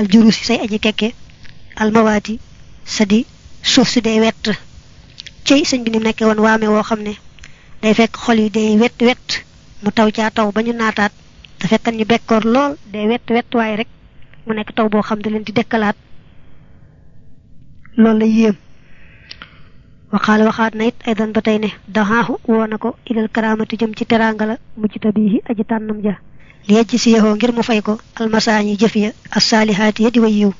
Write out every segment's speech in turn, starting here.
al jurusi say aji kekke al mawaati sa di suuf si day wett. Cey sëñ bi ni nekkee woon waame woo xam ne day fekk xol yi day wet wet mu taw caa taw ba ñu naataat. Te fekkan ñu bekkoor lool day wet wet waaye rek mu nekk taw boo xam ne leen di dekkalaat. Loolu la yéem. Waxaale waxaat na it ay dan ba tey ne ilal karaamati jëm ci teraanga la mujj tabihi aji ja li yexoo ngir mu fay ko almasaañi jëf ya assaalihaati ya di way yiw.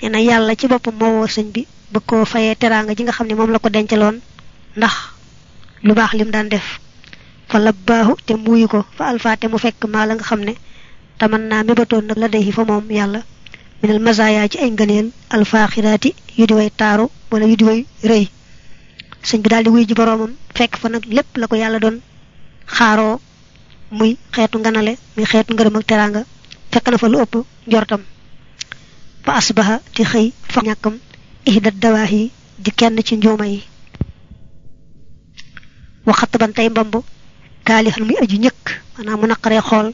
Nee na yàlla ci boppam moo woo sëñ bi bëgg koo fayee teraanga ji nga xam ne moom la ko dencaloon ndax lu baax lim daan def. Fa labbaahu te muuyu ko fa alfaate mu fekk maa la nga xam ne taman naa nag la day fa moom yàlla. Minal masaaya ci ay ngëneel alfaaxiraati yu di way taaru wala yu di way rëy. Sëñ bi daal di wuy ji boroomam fekk fa nag lépp la ko yàlla doon xaaroo muy xeetu nganale muy xeetu ngërëm ak teraanga fekk na fa lu ëpp njortam. Fa asbaha ti xëy fa ñàkkam ihdat dawaahi di kenn ci njuuma yi. Waxat ban tey mbamb kaalixan muy aju ñëkk maanaam mu naqaree xool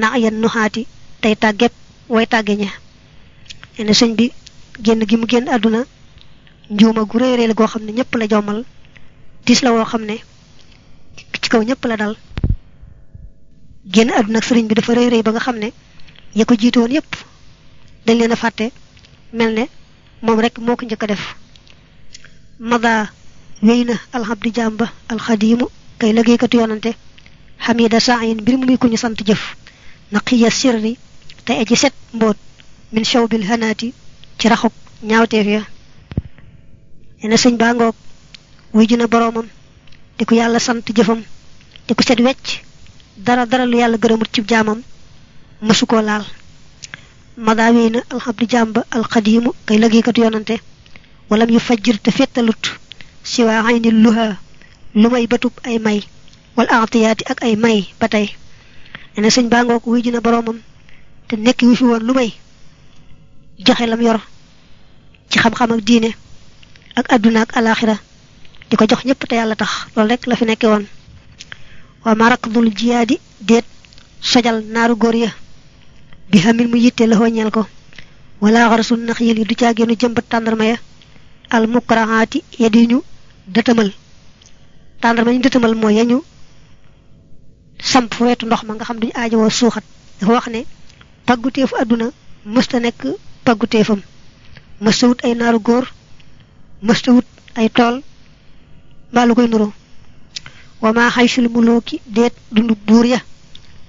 na yan nuxaati tey tàggeb way tàgge ña. Ne sëñ bi génn gi mu génn àdduna njuuma gu réy la goo la jommal dis la woo xam ne ci kaw ñëpp la dal àdduna ak sëriñ bi dafa réy réy ba nga xam ne ya ko jiitu woon yépp dañ leen a fàtte mel ne moom rek moo ko njëkk a def. Mada wéy na alxabdi jàmba alxadiimu kay liggéeykatu yonante. Xamida saayin mbir mu ku ñu sant jëf. Naqiya sirri te aji set mbóot min shawbil hanaati ci raxuk ñaawteef ya. Ene sëñ baa ngoog wuy ji na boroomam di ko yàlla sant jëfam di ko set wecc dara dara lu yàlla gërëmut ci jaamam mësu koo laal. Na alxabdi jàmba alxadiimu kay liggéeykatu yonante walam yu fajjir te fettalut siwaa ayni luha lu may batub ay may wal aatiyaati ak ay may ba tey. Nee sëñ baa ngoog wuy ji na boroomam te nekk wi fi woon lu may joxe lam yor ci xam-xam ak diine ak àdduna ak alaxira di ko jox ñëpp te yàlla tax loolu rek la fi waa ma rakdul jiyaadi déet sojal naaru góor ya. Bi xamil mu yitte la ñeel ko. Wala xarasul nax yil yi du caageenu jëmbat tàndarma ya. Al mukrahaati ya di ñu dëtëmal. Tàndarma ñu dëtëmal mooy ya ñu samp wetu ndox ma nga xam duñu aajowoo suuxat. Dafa wax ne mësta nekk pagguteefam mësta wut ay mësta wut ay tool mbaa lu koy wa ma xaysul mulooki déet dund buur ya.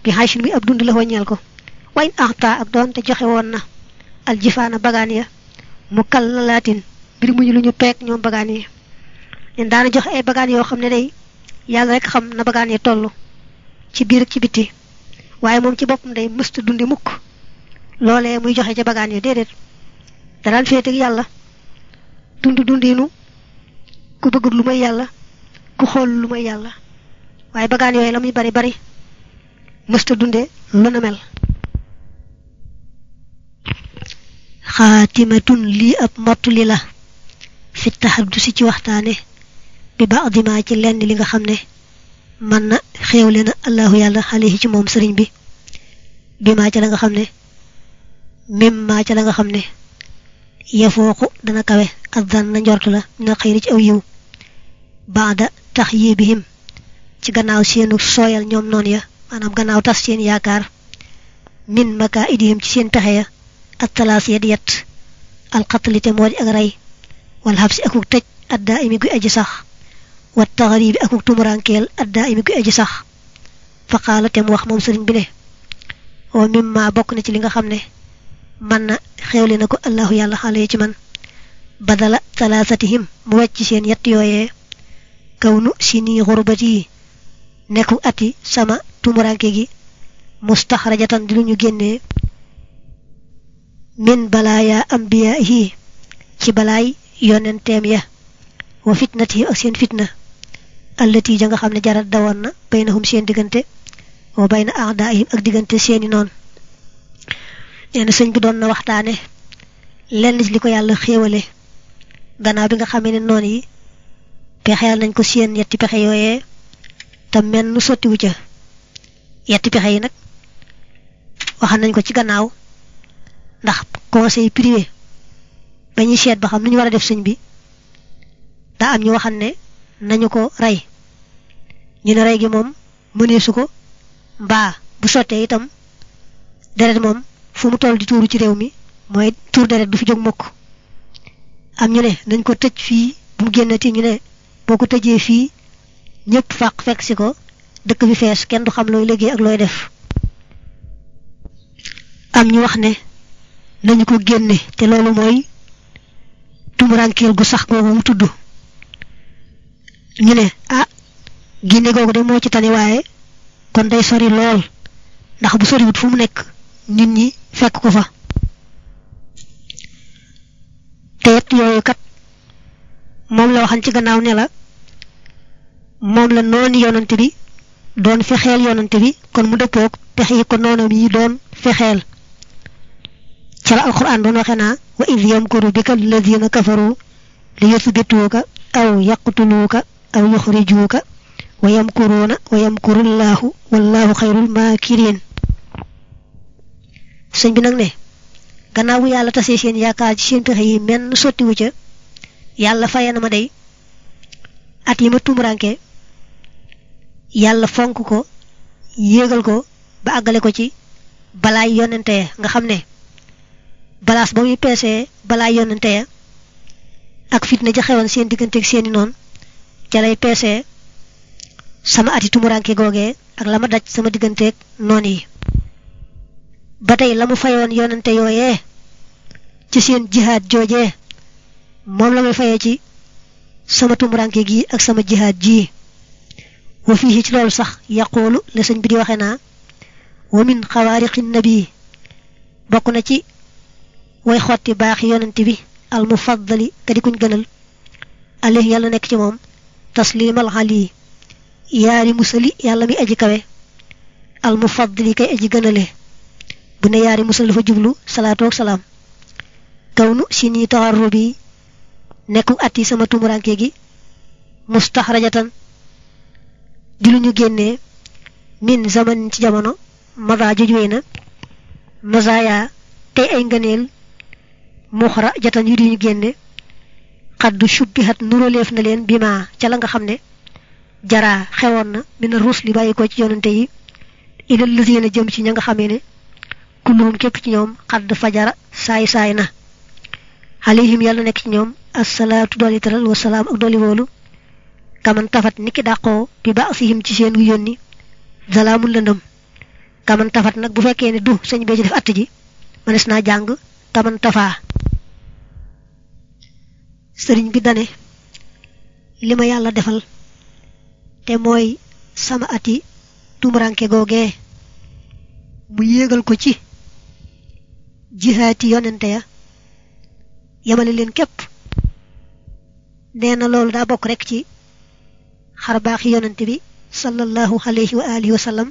Bi xaysul mi ab la ñeel ko. Wayn axta ak doon te joxe na aljifaana bagaan ya. Mu kal la laatin mbir muñu lu ñu peek ñoom bagaan yi leen daana joxe ay bagaan yoo xam ne day yàlla rek xam na bagaan yi toll ci biir ci bitti waaye moom ci boppam day dundi mukk. Loolee muy joxe ca bagaan yi déedéet. Da daan féete ak yàlla. Dund dundinu ku bëgg lu may yàlla ku xool lu may yàlla waaye bagaan yooyu la muy bari bari mësta dunde lu na mel xaatimatun lii ab mottuli la fi taxaddusi ci waxtaane bi ba'di ma ci lenn li nga xam ne man na xéewle na allahu yàlla alayhi ci moom sëriñ bi bi maa ca la nga xam ne mim maa ca la nga xam ne yafooqu dana kawe addan na njortu la na xëyri ci aw yiw baada tax yibihim ci gannaaw seenu sooyal ñoom noonu ya maanaam gannaaw tas seen yaakaar min maka idihim ci seen pexe ya ak talaas ya di yet alxatlite moo ak rey wal xabsi akuk tëj addaa imi guy aji sax wat taxari bi akuk tumurankeel addaa imi guy aji sax fa qaala te mu wax moom sëriñ bi ne oo mimma bokk na ci li nga xam ne man na xewle na ko allahu yàlla xale ci man badala talaasatihim mu wecc seen yett yooyee kawnu si nii xurbati yi nekku ati sama tumuranke gi mustaxrajatan di lu ñu génnee min balaaya ambiyaahi ci balaay yonenteem ya wa fitnati ak seen fitna allati ja nga xam ne jarat dawoon na baynahum seen diggante wa bayna aadaahim ak diggante seeni noon nee na sëñ bi doon na waxtaane lenn ci li ko yàlla xéewale gannaaw bi nga xamee ne noon yi pexeel nañ ko seen yetti pexe yooyee te mel nu sottiwu ca yetti pexe yi nag waxal nañ ko ci gannaaw ndax conseil privé bañuy seet ba xam nu ñu war a def sëñ bi daa am ñu waxan ne nañu ko rey ñu ne rey gi moom mëneesu ko mbaa bu sottee itam deret moom fu mu toll di tuuru ci réew mi. Mooy tuur deret du fi jóg mukk am ñu ne nañ ko tëj fii bu mu génnati ñu ne boo ko tëjee fii ñëpp fàq fekk si ko dëkk bi fees kenn du xam looy liggéey ak looy def. Am ñu wax ne nañu ko génne te loolu mooy tumurankeel gu sax googu mu tudd. Ñu ne ah génne googu de moo ci tane waaye kon day sori lool ndax bu soriwut fu mu nekk nit ñi fekk ko fa. Te yooyu kat moom la waxan ci gannaaw ne la moom la noonu yonante bi doon fexeel yonante bi kon mu dëppoog yi ko noonam yi doon fexeel ci la alquran doon waxe naa wa id yamkuru bika alladina kafaru li yuthbituuka aw yaqtuluuka aw yuxrijuuka wa yamkuruuna wa yamkuru llahu wallahu xayrul maakirin sëñ bi nag ne gannaaw bu yàlla tasee seen yaakaar ci seen pexe yi menn sottiwu ca yàlla faye na ma day at yi ma tumuranke yàlla fonk ko yéegal ko ba àggale ko ci balaay yonente ya nga xam ne balaas ba balaay yonente ya ak fitna ja xewoon seen digganteeg seeni ca lay sama ati tumuranke googee ak la ma daj sama digganteeg noon yi. Ba tey la mu fayoon yonente yooyee ci seen jihaad joojee moom la may fayee ci sama tumuranke gi ak sama jihaad ji وفيه تلول صح يقول لسن بدي وخنا ومن خوارق النبي بقناتي ويخوتي باقي ينتبه المفضل تدكون جنل عليه يلا نكتمهم تسليم الغالي يا مسلي يلا مي أجي كوي المفضل كي أجي جنله بنا يا مسلي فجبلو صلاة والسلام كونو سيني تغربي. نكو أتي سمتو مرانكيجي مستحرجة. Di lu ñu génnee min zaman ci jamono mada jujuwee na mazaya tey ay ngëneel muxra jatan yu di ñu génne xaddu shubbihat nuróleef na leen bi ma ca la nga xam ne jaraa xewoon na mina ruus li bàyyi ko ci yonante yi ilal lazina jëm ci ña nga xamee ne kulluhum képp ci ñoom xadd fajara saay saay na. Alayhim yàlla nekk ci ñoom assalaatu dolli teral wasalaam ak dolli woolu kaman tafat niki dàqoo bi ba sihim ci seen wu yónni zalaamul lëndëm. Kaman tafat nag bu fekkee ne du sëñ bee ci def att ji mënees naa jàng kaman tafaa. Sëriñ bi dane li ma yàlla defal te mooy sama ati tumuranke googee mu yéegal ko ci jihaati yonente ya yamale leen képp. Nee na loolu rek ci xar baaxi bi sallallahu alayhi wa alihi wa sallam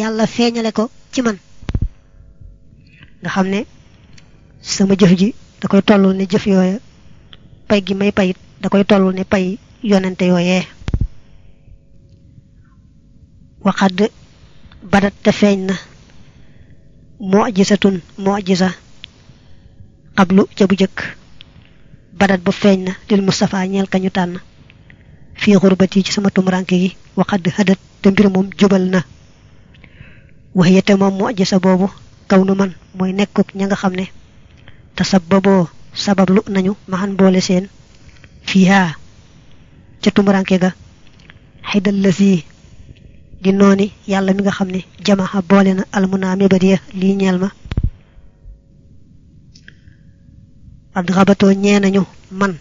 yàlla feeñale ko ci man. Nga xam ne sama jëf ji da koy tollul ne jëf yooya pay gi may payit da koy tollul ne pay yooyee waxad badat te feeñ na mujisatun mujisa qablu ca bu jëkk badat ba feeñ na lil Mustafa ñeel kañu tànn fii xurbati ci sama tumuranke gi. Waxad hadat te mbir moom jubal na. Waxiyete moom mujisa boobu kaw nu man mooy nekkuk ña nga xam ne te sababoo sabablu nañu maxan boole seen fiihaa ca tumuranke ga. Xidal la sii di nooni yàlla mi nga xam ne jamaxa boole na almunaa mébadiya lii ñeel ma. Ad xabatoo ñee nañu man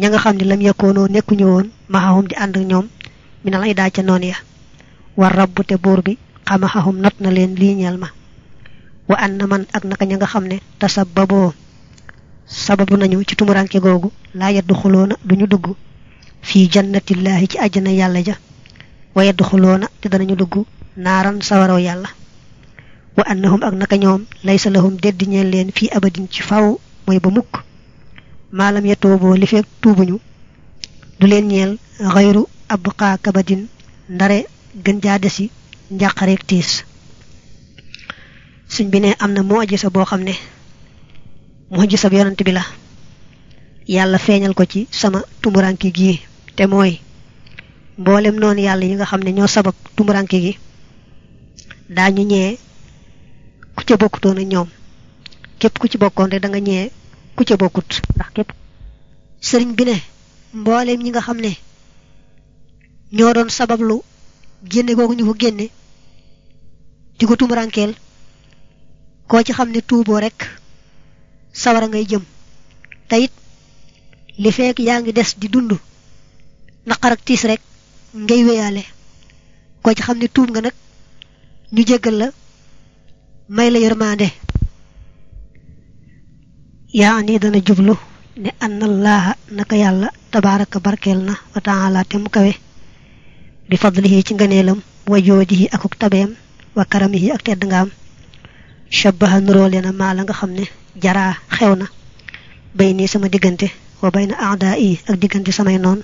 ña nga xam ne lam yakkoonoo nekkuñu woon maxahum di ànd ak ñoom minal ay daa ca noon ya. War rabbu te buur bi xamaxahum not na leen lii ñeel ma. Wa an man ak naka ña nga ne sababu nañu ci tumuranke googu laa yaddu xuloona duñu dugg fii jannatillaahi ci àjjana yàlla ja. Wa yaddu xuloona te danañu dugg naaran sawaraw yàlla. Wa annahum ak naka ñoom laysa lahum deddi ñeel abadin ci faw mooy ba mukk maalam ya tooboo li fekk tuubuñu du leen ñeel xayru abqaa kabadin ndare gën jaa desi njàqareeg tiis. Suñ bi ne am na mu'jiza boo xam ne mu'jiza bi yonent bi la. Yàlla feeñal ko ci sama tumuranki gii te mooy mboolem noonu yàlla yi nga xam ne ñoo sabab tumuranki gi daañu ñee ku ca bokkutoon ak ñoom. Képp ku ci bokkoon rek da nga ñee ku ca bokkut ndax képp sëriñ bi ne mboolem ñi nga xam ne ñoo doon sabablu génne googu ñu ko génne di ko tumurankeel koo ci xam ne rek. Sawara ngay jëm. Te it li fekk yaa ngi des di dund naqar ak tiis rek ngay wéyaale. Koo ci xam ne tuub nga nag ñu jéggal la may la yërmande yaa ni dana jublu. Ne annallaaha naka yàlla tabaaraka barkeel na wa taala te mu kawe. Bi fadlihi ci ngëneelam wa joodihi akuk tabeem wa karamihi ak tedd ngaam shabaha nuroole na maa la nga xam ne jaraa xew na bay nii sama diggante wa bay na aadaa yi ak diggante samay noon.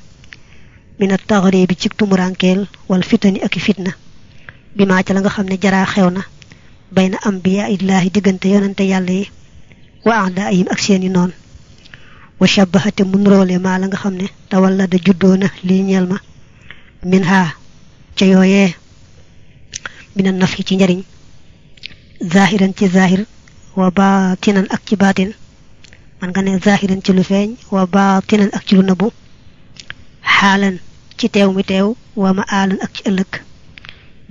Mina taxaree bi ci tumurankeel wal fitani ak fitna. Bi maa ca la nga xam ne jaraa xew na bay na ambiyaa illaahi diggante yonante yàlla yi man nga ne zahiran ci lu feeñ wa baatinan ak ci lu nëbbu xaalan ci teew mi teew wa ma aalan ak ci ëllëg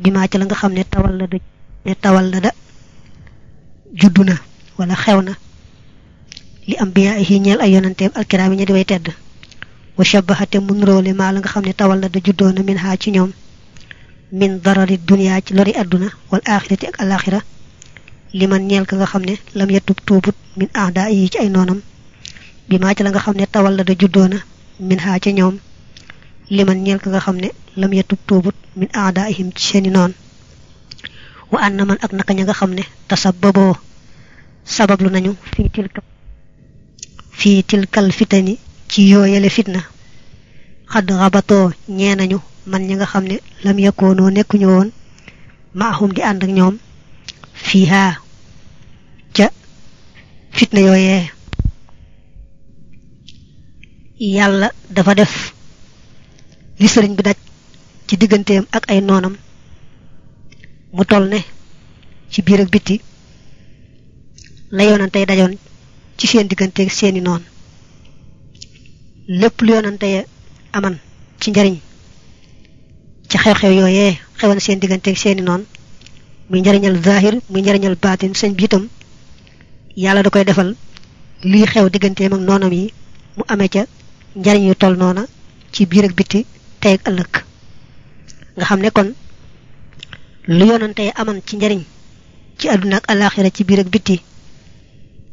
bi maa ci la nga xam ne tawal la da ne tawal la da juddu na wala xew na li ambiyaa yi ñeel ay yonanteem alkiraam yi ña di way tedd wa shabahate mu nuróole maa la nga xam ne tawal la da juddoo na min haa ci ñoom min darari duniyaa ci lori àdduna wal axirati ak alaxira li man ñeel ka nga xam ne lam yetub tuubut min ahdaa yi ci ay noonam bi maa ci la nga xam ne tawal la da juddoo na min haa ca ñoom li man ñeel ka nga xam ne lam yetub tuubut min ahdaa ihim ci seeni noon wa ànd na man ak naka ña nga xam ne tasababoo sabablu nañu fii tilka fii tilkal fitani ci yooyale fitna. Xadd xabatoo ñee nañu man ñi nga xam ne lam yakkoonoo nekkuñu woon maahum di ànd ak ñoom fiihaa ca fitna yooyee. Yàlla dafa def li sëriñ bi daj ci digganteem ak ay noonam. Mu toll ne ci biir ak bitti la yoonantey dajoon ci seen diggante ak seeni noon. Lépp lu yoonantey aman ci njariñ ci xew-xew yooyee xewoon seen diggante ak seeni noon muy njariñal zahir muy njariñal baatin sëñ bi itam yàlla da koy defal lii xew digganteem ak noonam yi mu amee ca njariñ yu toll noona ci biir ak bitti tey ak ëllëg. Nga xam kon lu yoonante aman ci njariñ ci àdduna ak alaxira ci biir ak bitti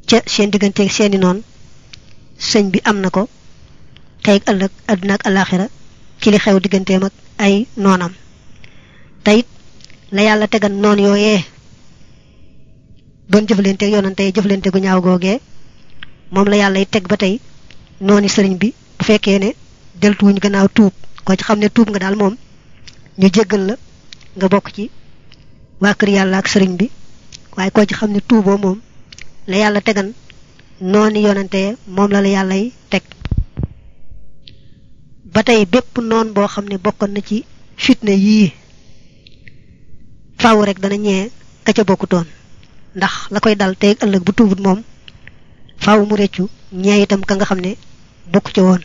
ca seen diggante ak seeni noon sëñ bi am na ko tey ak ëllëg àdduna ak alaxira ci li xew digganteem ak ay noonam. Teyit la yàlla tegan noon yooyee doon jëflante ak yoonante jëflante gu ñaaw googee moom la yàlla teg ba tey nooni sëriñ bi bu fekkee ne deltuwuñ gannaaw tuub ko ci xam ne tuub nga daal moom ñu jéggal la nga bokk ci waa kër yàlla ak sëriñ bi waaye koo ci xam ne tuuboo la yàlla tegan nooni yoonante moom la la yàllay teg. Ba tey bépp noon boo xam ne bokkoon na ci fitna yii faaw rek dana ñee ka ca bokkutoon. Ndax la koy dal tey ëllëg bu tuubut moom faaw mu reccu ñee itam ka nga xam ne bokku ca woon.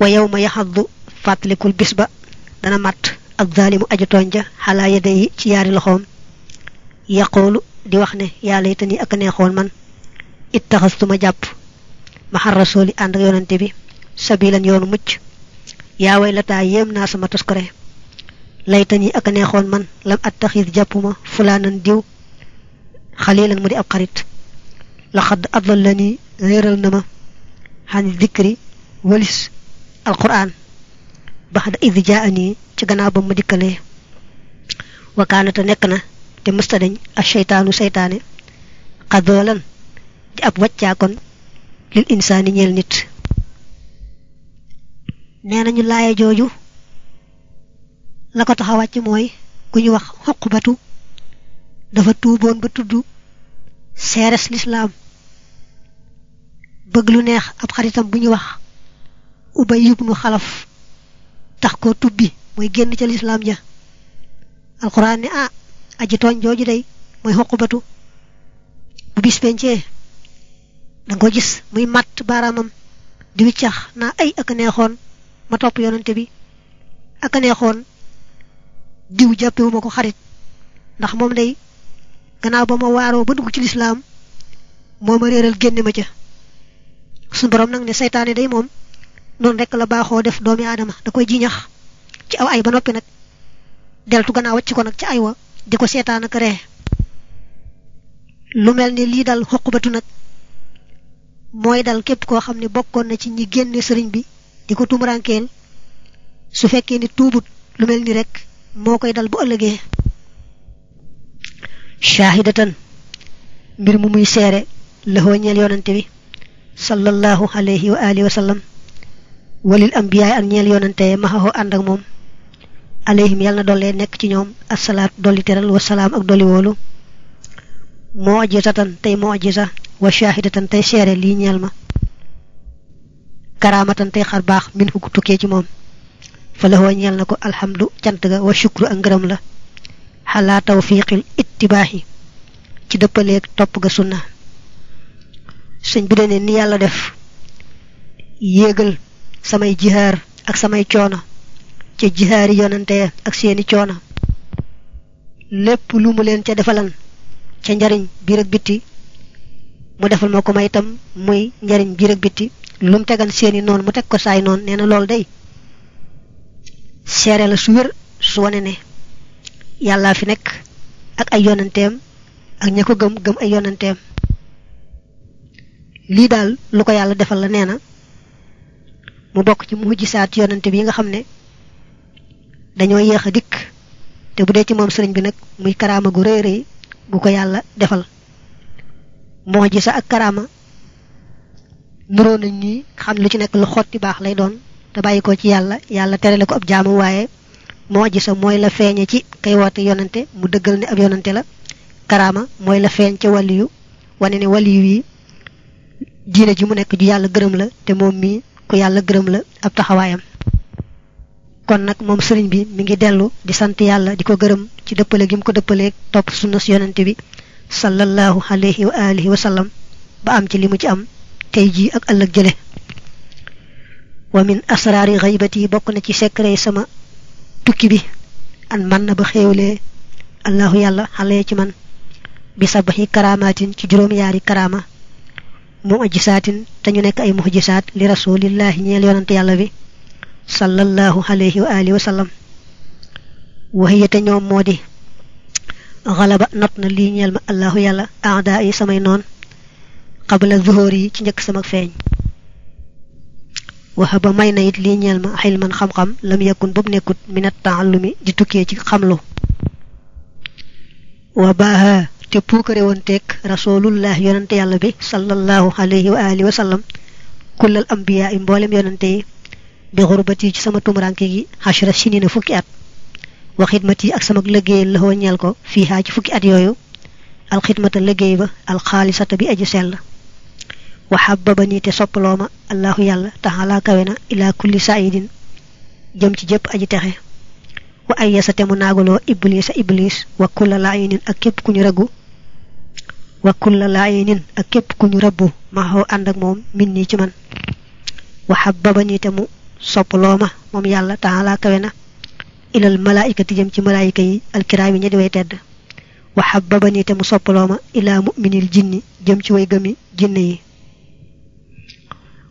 Wa yow ma yaxaddu fàttalikul bis ba dana mat ak zaalimu aju tooñ ja xalaa yi ci yaari loxoom. Yaqoolu di wax ne yàlla itam yi ak neexoon man ittaxastuma jàpp ma xar rasooli ànd ak yonante bi sabilan yoonu mucc yaa way lataa yéem naa sama toskore laytan yi ak neexoon man lam attaxis jàppuma fulaanan diw xalilan mu di ab xarit laxad adlal la ni réeral na ma xani dikri walis alquran baxda id jaani ci gannaaw ba ma dikkalee wakaanata nekk te mësta dañ ak seytaanu seytaane xadoolan di ab wàccaakon lil insaani ñeel nit. Nee nañu laaye jooju la ko wàcc mooy ku ñu wax xuqbatu dafa tuuboon ba tudd seeres lislaam. Bëgg lu neex ab xaritam bu ñu wax ubay yubnu xalaf tax ko tubbi mooy génn ca lislaam ja. Alquran ne ah aji tooñ jooju day mooy xoqubatu bu bis pencee danga ko gis muy matt baaraamam di wiccax naa ay ak neexoon ma topp yonante bi ak neexoon diw jàppewu ma ko xarit. Ndax moom day gannaaw ba ma waaroo ba dugg ci lislaam moo ma réeral ma ca. Suñu borom nag ne seytaane day moom noonu rek la baaxoo def doomi aadama da koy jiñax ci aw ay ba noppi nag deltu gannaaw wacc ko nag ci ay wa di ko seetaan ak ree. Lu mel ni lii dal xoqubatu nag mooy dal képp koo xam ne bokkoon na ci ñi génne sëriñ bi di ko su fekkee ni tuubut lu mel ni rek moo koy dal bu ëllëgee. Shahidatan mbir mu muy seere lëxoo ñeel yonante bi sallallahu alayhi wa alihi wa sallam. Walil ambiyaay ak ñeel yonante maxaxoo ànd ak moom alayhim yàlla na dollee nekk ci ñoom asalaat dolli teral wasalaam ak dolli woolu mu'jizatan tey mu'jiza wa shahidatan tey seere lii ñeel ma. Karaamatan tey xar baax min fu tukkee ci moom. Fa la ñeel na ko alhamdu cant ga wa shukru ak ngërëm la. Xalaa tawfiqil ittibaahi ci dëppaleeg topp ga sunna. Sëñ bi dane ni yàlla def yéegal samay jihaar ak samay coono ca jihaari yonante ak seeni coono lépp lu mu leen ca defalan ca njariñ biir ak bitti mu defal ma ko may itam muy njariñ biir ak bitti. Lu mu tegan seeni noonu mu teg ko saay noonu nee na day seere la su wér su wane ne yàllaa fi nekk ak ay yonanteem ak ña ko gëm gëm ay yonanteem. Lii daal lu ko yàlla defal la nee mu bokk ci yonante bi nga xam dañoo yéex a dikk. Te bu dee ci moom sëriñ bi nag muy karaama gu rëy gu ko yàlla defal. Mujjisa ak karaama nuroo nañ ni xam lu ci nekk lu xotti baax lay doon te bàyyi ko ci yàlla yàlla terale ko ab jaamu waaye mujjisa mooy la feeñe ci kay woote yonante mu dëggal ne ab yonante la. Karaama mooy la feeñ ca waliyu wane ne waliyu yi diine ji mu nekk ju yàlla gërëm la te moom mii ku yàlla gërëm la ab taxawaayam kon nag moom sëriñ bi mi ngi dellu di sant yàlla di ko gërëm ci dëppale gi mu ko dëppaleeg topp sunna si yonante bi sallallahu alayhi wa alihi wa sallam ba am ci li mu ci am tey jii ak ëllëg jële. Wa min asraari xaybati bokk na ci secret sama tukki bi. An man na ba xéewlee allahu yàlla xale ci man bi sabaxi karamaatin ci juróom yaari karama mu'jisaatin te ñu nekk ay mu'jisaat li rasulillahi ñeel yonante yàlla bi صلى الله عليه وآله وسلم وهي تنيوم مودي غلب نطن لين ما الله يلا أعدائي سمينون قبل الظهوري تنجك سمك فين وهب مينيت لين يلم حلما خمقم لم يكن ببنكت من التعلم جتوكي خملو وباها تبوكري وانتك رسول الله يننتي الله بي صلى الله عليه وآله وسلم كل الأنبياء مبولم يننتي bi xurbati ci sama tumuranke gi xashra sinina fukki at wa xidmati ak sama liggéey laxoo ñeel ko fii haa ci fukki at yooyu alxidmata liggéey ba alxaalisata bi aji sell wa xababani te soppaloo ma allahu yàlla taxalaa kawe na ila kulli saidin jëm ci jëpp aji texe wa ay yasa te mu naagaloo iblis iblis wa kulla laayinin ak képp ku ñu raggu wa kulla laayinin ak képp ku ñu rabbu maxoo ànd ak moom min nii ci man wa xababani te mu soppaloo ma moom yàlla taxalaa kawe na ilal malaikati jëm ci malaayika yi alkiraami ña di way tedd wa xababani te mu ilaa muminil jinni jëm ci way gëmi jinne yi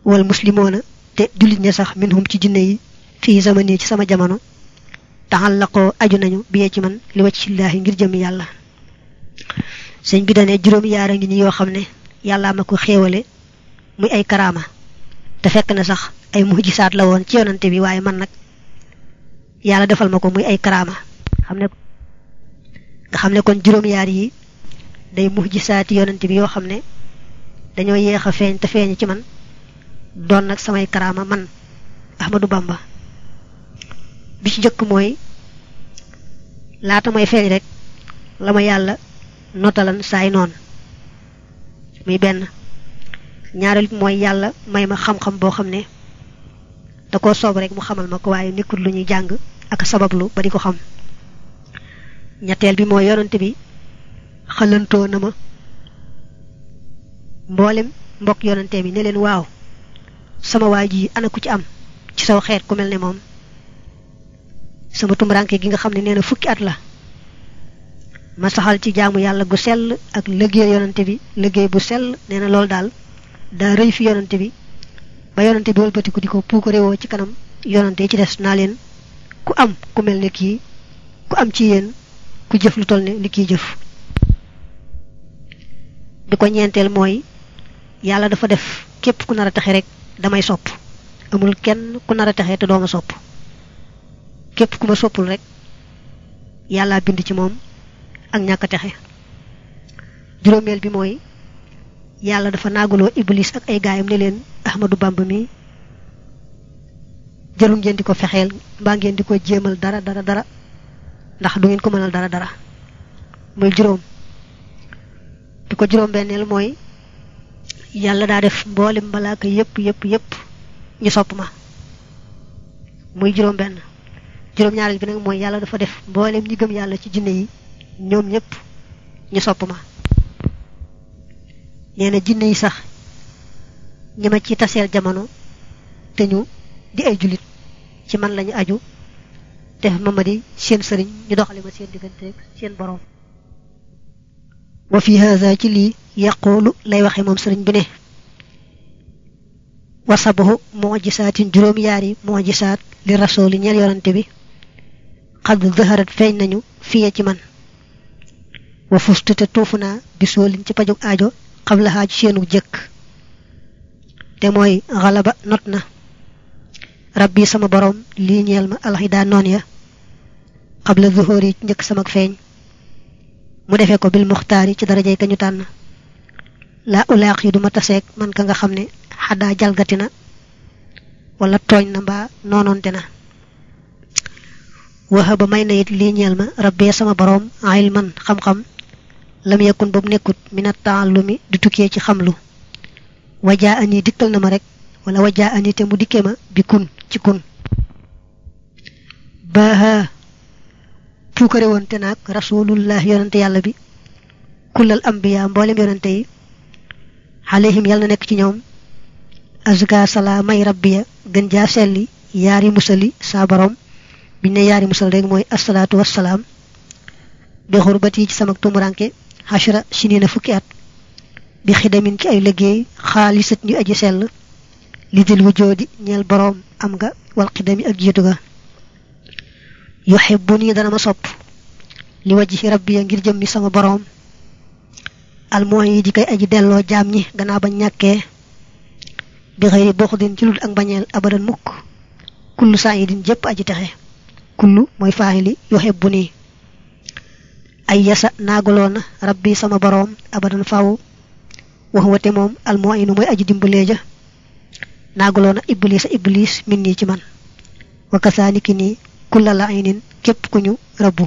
wal muslimoona te jullit ña sax minhum ci jinne yi fii zamani ci sama jamono taxallaqoo aju nañu biyee ci man li wacc sillaahi ngir jëm yàlla sëñ bi dane juróom yaara ngi ni yoo xam ne yàllaa ma muy ay karaama te fekk na sax ay mujisaat la woon ci yonante bi waaye man nag yàlla defal ma ko muy ay karaama. Xam ne nga xam ne kon juróom yaar yi day mujisaati yonante bi yoo xam ne dañoo yéex a feeñ te feeñ ci man doon nag samay karaama man Ahmadou Bamba. Bi ci njëkk mooy laata may feeñ rek la ma notalan saay noon. Muy benn ñaareel bi mooy yàlla may ma xam-xam boo xam ne da koo soob rek mu xamal ma ko waaye nekkul lu jàng ak ba di ko xam. ñetteel bi mooy yonante bi xalantoo na ma. mboolem mbokk bi ne leen waaw sama waa ji ana ku ci am ci saw xeet ku mel ne moom. sama tumranke gi nga xam ne nee na fukki at la. ma saxal ci jaamu yàlla gu sell ak yonante bi liggéey bu sell nee na loolu daal daa rëy fi yonante bi. Ba yonante bi wëlbatiku di ko puuko réewoo ci kanam. Yonante yi ci des naa leen ku am ku mel ne kii ku am ci yéen ku jëf lu toll ne li kii jëf bi ko ñeenteel mooy yàlla dafa def. Képp ku nar a taxe rek damay sopp amul kenn ku nar a taxe te dooma sopp képp ku ma soppul rek yàlla bind ci moom ak ñàkk a texe juróomeel bi mooy yàlla dafa naaguloo iblis ak ay gaayam ne leen ahmadu bamba mi jëru ngeen di ko fexeel ngeen di dara dara dara ndax du ngeen ko mënal dara dara. Muy juróom. Bi ko juróom benneel mooy yàlla daa def mboolem malaaka yépp yépp yépp ñu sopp ma. Muy juróom benn juróom ñaareel bi nag mooy yàlla dafa def mboolem ñi gëm yàlla ci jinne yi ñoom ñépp ñu sopp ma nee na jinne yi sax ñi ma ci taseel jamono te ñu di ay julit ci man lañu aju te mama di seen sëriñ ñu doxale ma seen diggante seen borom wa fi hadha ci lii yaqulu lay waxe moom sëriñ bi ne wasabahu mujisaatin juróom yaari mujisaat li rasuli ñeel yonante bi xad zaharat feeñ nañu ci man wa fustu te tuufu naa bi soolin ci pajug aajo xablahaa ci seenu jëkk. Te mooy xalaba not na. Rabbi sama borom lii ñeel ma alxidaa noon ya. Xabla zuhóor yi njëkk sama feeñ. Mu defee ko bil muxtaar ci darajay ka ñu tànn. Laa ulaax yi duma taseeg man ka nga xam ne xaddaa jalgati na wala tooñ na mbaa noonoonte na. Waxa ba may na it lii ñeel ma rabbee sama boroom ilman xam-xam lam yakun boobu nekkut mina taallumi du tukkee ci xamlu wajaa ani dikkal na ma rek wala wajaa ani te mu dikkee ma bi kun ci kun baaha puukare woon te naag rasulullah yonante yàlla bi kullal ambiya mboolem yonante yi alayhim yàlla na nekk ci ñoom azka salaamay rabbiya gën jaa selli yaari musali saa borom biñ ne yaari musal rek mooy asalaatu wassalaam bi xurbati ci sama tumuranke xashra sinina fukki at bi xidamin ci ay liggéey xaalisat ñu aji sell li dil wujoodi ñeel boroom am nga wal xidami ak jiitu ga yuhibbu nii dana ma sopp li wajhi rabbiya ngir jëmmi sama boroom almooy yi di koy aji delloo jaam ñi gannaaw ba ñàkkee bi xëyri boxdin ci lul ak bañeel abadan mukk kullu saayidin jëpp aji texe kullu mooy faahili yuhibbu nii ay yasa naagaloona rabbi sama boroom abadan faw wax wate moom almu'inu mooy aji dimbalee ja naagaloona iblis iblis min nii ci man. Wa kasaaniki nii kulla la aynin képp ku ñu rabbu.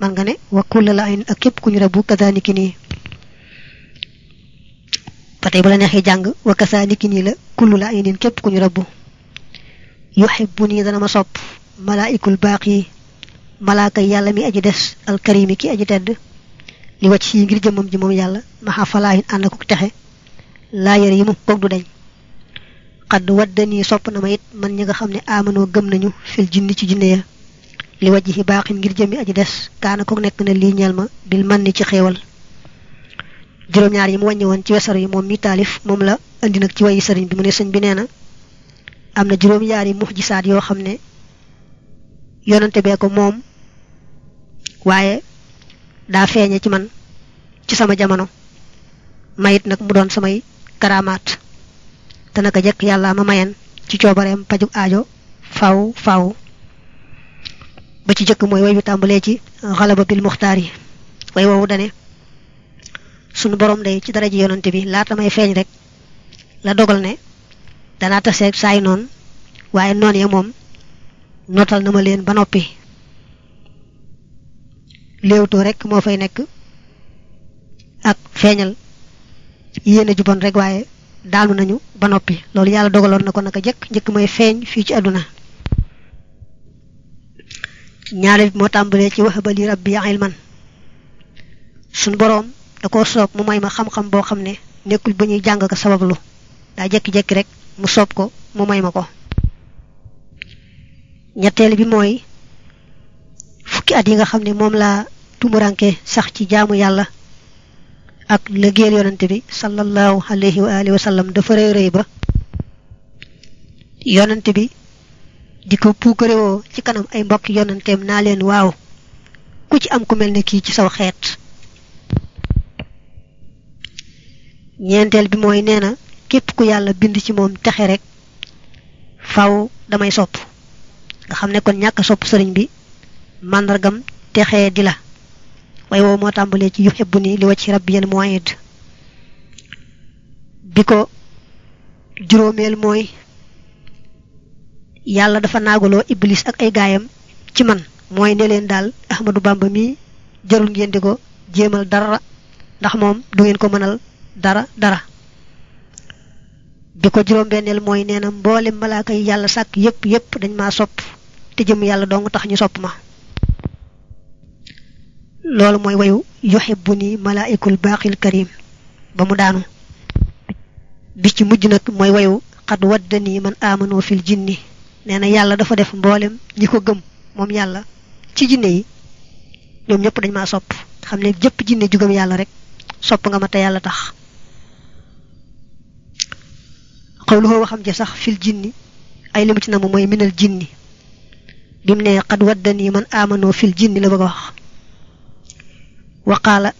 Man nga ne wa kulla la aynin ak képp ku ñu rabbu kasaaniki nii. Ba tey bu la neexee jàng wa la kullu la aynin képp ku ñu rabbu. Yuhibbu nii dana ma sopp malaa'ikul baaq yi malaaka yàlla mi aji des alkarimi ki aji tedd li wacc yi ngir jëmmam ji moom yàlla maxa falaahin ànd ko texe laa yër yi mu koog du deñ xadd waddanii sopp na ma it man ñi nga xam ne amanoo gëm nañu fil jinni ci jinne ya li wajj yi baaxin ngir jëmmi aji des kaana ko nekk na lii ñeel ma bil man ni ci xéewal juróom-ñaar yi mu wàññi woon ci wesar yi moom mi taalif moom la indi nag ci wayi sëriñ bi mu ne sëñ bi nee na am na juróom-ñaar yi muxjisaat yoo xam ne yonante bee ko moom waaye daa feeñe ci man ci sama jamono. Mayit nag mu doon samay karamaat te naka jekk yàlla ma mayen ci coobareem pajug aajo faw faw. Ba ci jëkk mooy way wi tàmbalee ci xalaba bil muxtaar yi. Way woowu dane sunu borom day ci dara ji yonante bi laata may feeñ rek la dogal ne danaa taseeg saay noon waaye noon ya moom notal na ma leen ba noppi. Léewtoo rek moo fay nekk ak feeñal yéene ju bon rek waaye daanu nañu ba noppi. Loolu yàlla dogaloon na ko naka jëkk njëkk mooy feeñ fii ci àdduna. Ñaare moo tàmbalee ci wahabali rabbi ilman. Suñ boroom da koo soob mu may ma xam-xam boo xam ne nekkul ba ñuy jàng ko sabablu. Daa jekki-jekki rek mu soob ko mu may ma ñetteel bi mooy fukki at yi nga xam ne moom laa tumuranke sax ci jaamu yàlla ak liggéeyal yonante bi sallallahu alayhi wa alihi wa sallam dafa rëy rëy ba yonante bi di ko puukarewoo ci kanam ay mbokki yonanteem naa leen waaw ku ci am ku mel ne kii ci saw xeet. ñeenteel bi mooy nee na képp ku yàlla bind ci moom texe rek faw damay sopp nga xam ne kon ñàkk sopp sëriñ bi màndargam texee di la. Way woow moo tàmbalee ci yuhibbu ni li wacci rabbiyan mu'id bi ko juróomeel mooy yàlla dafa naagaloo iblis ak ay gaayam ci man. Mooy ne leen daal ahmadu bamba mi jarul ngeen di ko jéemal dara ndax moom du ngeen ko mënal dara dara bi ko juróom benneel mooy nee na mboolem malaaka yi yàlla sàkk yépp yépp dañ maa sopp te jëm yàlla dong tax ñu sopp ma. Loolu mooy wayu yuhibbuni malaa'ikul baaqil karim ba mu daanu. Bi ci mujj nag mooy wayu xad waddani man amanu fil jinni. Nee na yàlla dafa def mboolem ñi ko gëm moom yàlla ci jinne yi ñoom ñëpp dañ maa sopp. Xam ne jëpp jinne ju gëm yàlla rek sopp nga ma te yàlla tax xawluhoo waxam ja sax fil jinni ay limu ci na mu mooy minal jinni bi mu ne xad waddani man amanu fil jinni la bëgg a wax waqaala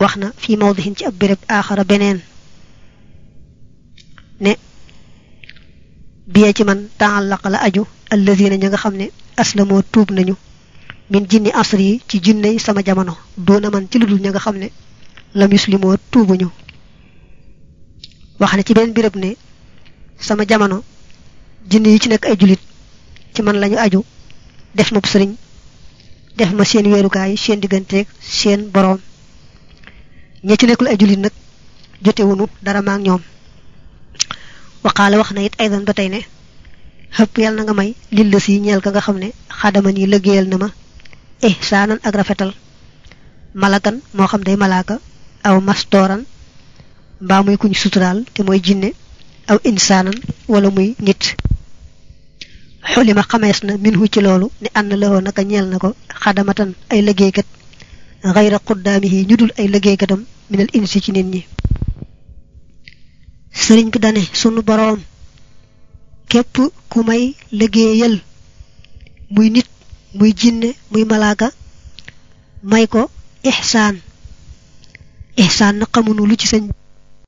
wax na fii mawdihin ci ab béréb aaxara beneen ne biyee ci man taallaqa la aju allazina ña nga xam ne aslamoo tuub nañu min jinni asri yi ci jinney sama jamono doona man ci lu dul ña nga xam ne la muslimoo tuubuñu wax na ci benn béréb ne sama jamono. Jinne yi ci nekk ay julit. Ci man lañu aju. Def ma sëriñ. Def ma seen weerukaay seen digganteeg seen boroom. Ña ci nekkul ay jullit nag jotewunu dara maak ñoom. Waxaala wax na it aydan ba tey ne xëpp yàlla na nga may lil la si ñeel ka nga xam ne xadama ni liggéeyal na ma ihsaanan ak rafetal. Malakan moo xam day malaaka aw mastooran mbaa muy kuñ suturaal te mooy jinne aw insaanan wala muy nit. Xulima xamees na minhu ci loolu ne ànd la naka ñeel na ko xadamatan ay liggéeykat xayra xuddaamihi ñu dul ay liggéeykatam minal insi ci nit ñi. Sëriñ bi dane sunu boroom képp ku may liggéeyal muy nit muy jinne muy malaaka may ko ihsaan. Ihsaan na xamunu lu ci sëñ